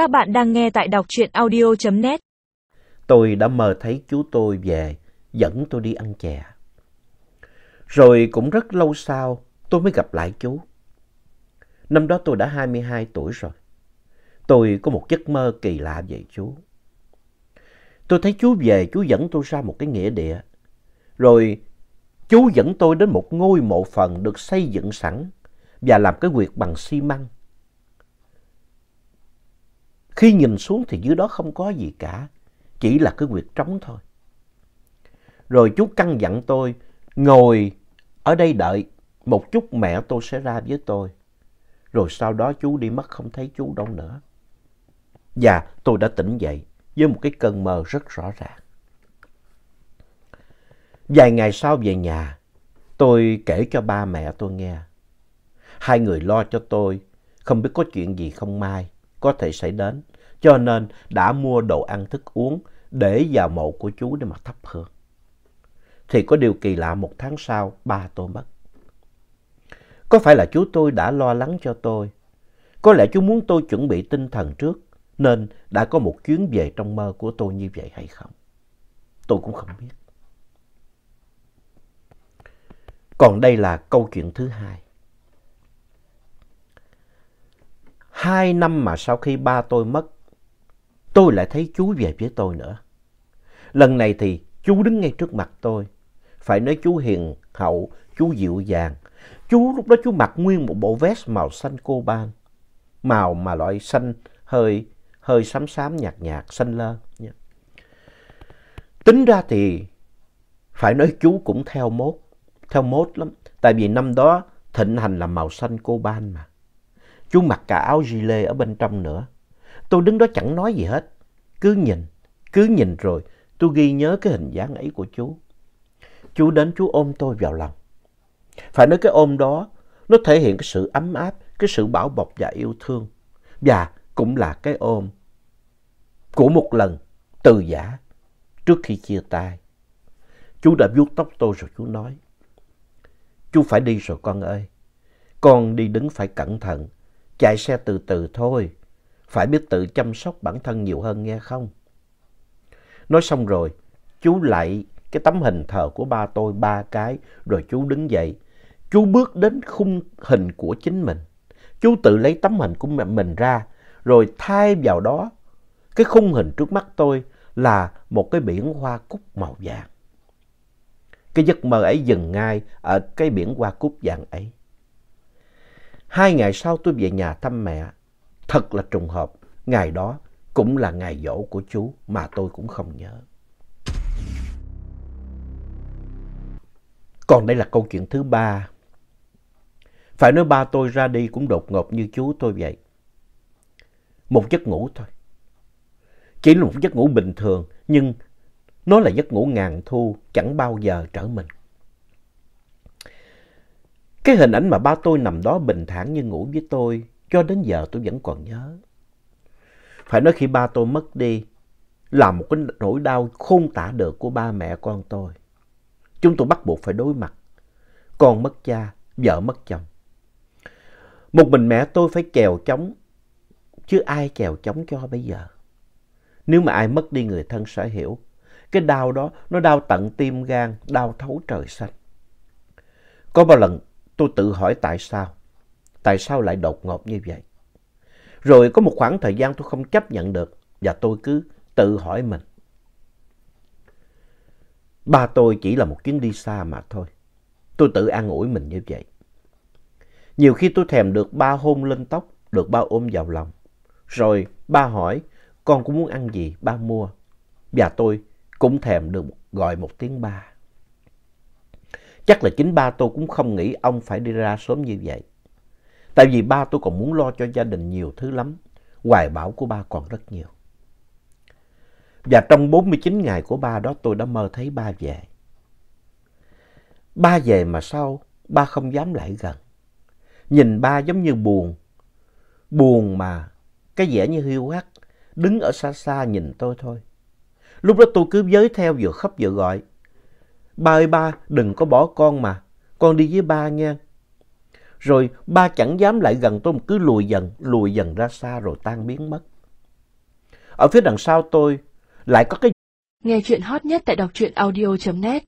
Các bạn đang nghe tại đọc truyện audio.net. Tôi đã mơ thấy chú tôi về dẫn tôi đi ăn chè. Rồi cũng rất lâu sau tôi mới gặp lại chú. Năm đó tôi đã 22 tuổi rồi. Tôi có một giấc mơ kỳ lạ về chú. Tôi thấy chú về, chú dẫn tôi ra một cái nghĩa địa. Rồi chú dẫn tôi đến một ngôi mộ phần được xây dựng sẵn và làm cái quyệt bằng xi măng. Khi nhìn xuống thì dưới đó không có gì cả, chỉ là cái quyệt trống thôi. Rồi chú căn dặn tôi ngồi ở đây đợi, một chút mẹ tôi sẽ ra với tôi. Rồi sau đó chú đi mất không thấy chú đâu nữa. Và tôi đã tỉnh dậy với một cái cơn mơ rất rõ ràng. Vài ngày sau về nhà, tôi kể cho ba mẹ tôi nghe. Hai người lo cho tôi, không biết có chuyện gì không may, có thể xảy đến, cho nên đã mua đồ ăn thức uống để vào mộ của chú để mà thắp hương. Thì có điều kỳ lạ một tháng sau, ba tôi mất. Có phải là chú tôi đã lo lắng cho tôi? Có lẽ chú muốn tôi chuẩn bị tinh thần trước, nên đã có một chuyến về trong mơ của tôi như vậy hay không? Tôi cũng không biết. Còn đây là câu chuyện thứ hai. Hai năm mà sau khi ba tôi mất, tôi lại thấy chú về với tôi nữa. Lần này thì chú đứng ngay trước mặt tôi. Phải nói chú hiền hậu, chú dịu dàng. Chú lúc đó chú mặc nguyên một bộ vest màu xanh cô ban. Màu mà loại xanh hơi hơi xám xám nhạt nhạt, xanh lơ. Tính ra thì phải nói chú cũng theo mốt, theo mốt lắm. Tại vì năm đó thịnh hành là màu xanh cô ban mà. Chú mặc cả áo gilet ở bên trong nữa. Tôi đứng đó chẳng nói gì hết. Cứ nhìn, cứ nhìn rồi tôi ghi nhớ cái hình dáng ấy của chú. Chú đến chú ôm tôi vào lòng. Phải nói cái ôm đó nó thể hiện cái sự ấm áp, cái sự bảo bọc và yêu thương. Và cũng là cái ôm của một lần từ giả trước khi chia tay. Chú đã vuốt tóc tôi rồi chú nói. Chú phải đi rồi con ơi. Con đi đứng phải cẩn thận. Chạy xe từ từ thôi. Phải biết tự chăm sóc bản thân nhiều hơn nghe không? Nói xong rồi, chú lại cái tấm hình thờ của ba tôi ba cái, rồi chú đứng dậy. Chú bước đến khung hình của chính mình. Chú tự lấy tấm hình của mình ra, rồi thay vào đó, cái khung hình trước mắt tôi là một cái biển hoa cúc màu vàng. Cái giấc mơ ấy dừng ngay ở cái biển hoa cúc vàng ấy. Hai ngày sau tôi về nhà thăm mẹ. Thật là trùng hợp, ngày đó cũng là ngày dỗ của chú mà tôi cũng không nhớ. Còn đây là câu chuyện thứ ba. Phải nói ba tôi ra đi cũng đột ngột như chú tôi vậy. Một giấc ngủ thôi. Chỉ là một giấc ngủ bình thường, nhưng nó là giấc ngủ ngàn thu, chẳng bao giờ trở mình. Cái hình ảnh mà ba tôi nằm đó bình thản như ngủ với tôi, cho đến giờ tôi vẫn còn nhớ. Phải nói khi ba tôi mất đi, là một cái nỗi đau khôn tả được của ba mẹ con tôi. Chúng tôi bắt buộc phải đối mặt. Con mất cha, vợ mất chồng. Một mình mẹ tôi phải chèo chống, chứ ai chèo chống cho bây giờ. Nếu mà ai mất đi người thân sẽ hiểu, cái đau đó nó đau tận tim gan, đau thấu trời xanh. Có bao lần tôi tự hỏi tại sao, tại sao lại đột ngột như vậy. Rồi có một khoảng thời gian tôi không chấp nhận được và tôi cứ tự hỏi mình. Ba tôi chỉ là một chuyến đi xa mà thôi. Tôi tự an ủi mình như vậy. Nhiều khi tôi thèm được ba hôn lên tóc, được ba ôm vào lòng. Rồi ba hỏi, con cũng muốn ăn gì, ba mua. Và tôi cũng thèm được gọi một tiếng ba. Chắc là chính ba tôi cũng không nghĩ ông phải đi ra sớm như vậy. Tại vì ba tôi còn muốn lo cho gia đình nhiều thứ lắm. Hoài bão của ba còn rất nhiều. Và trong 49 ngày của ba đó tôi đã mơ thấy ba về. Ba về mà sao ba không dám lại gần. Nhìn ba giống như buồn. Buồn mà cái vẻ như hiu hắt. Đứng ở xa xa nhìn tôi thôi. Lúc đó tôi cứ giới theo vừa khóc vừa gọi. Ba ơi ba, đừng có bỏ con mà. Con đi với ba nha. Rồi ba chẳng dám lại gần tôi mà cứ lùi dần, lùi dần ra xa rồi tan biến mất. ở phía đằng sau tôi lại có cái Nghe chuyện hot nhất tại đọc truyện audio.net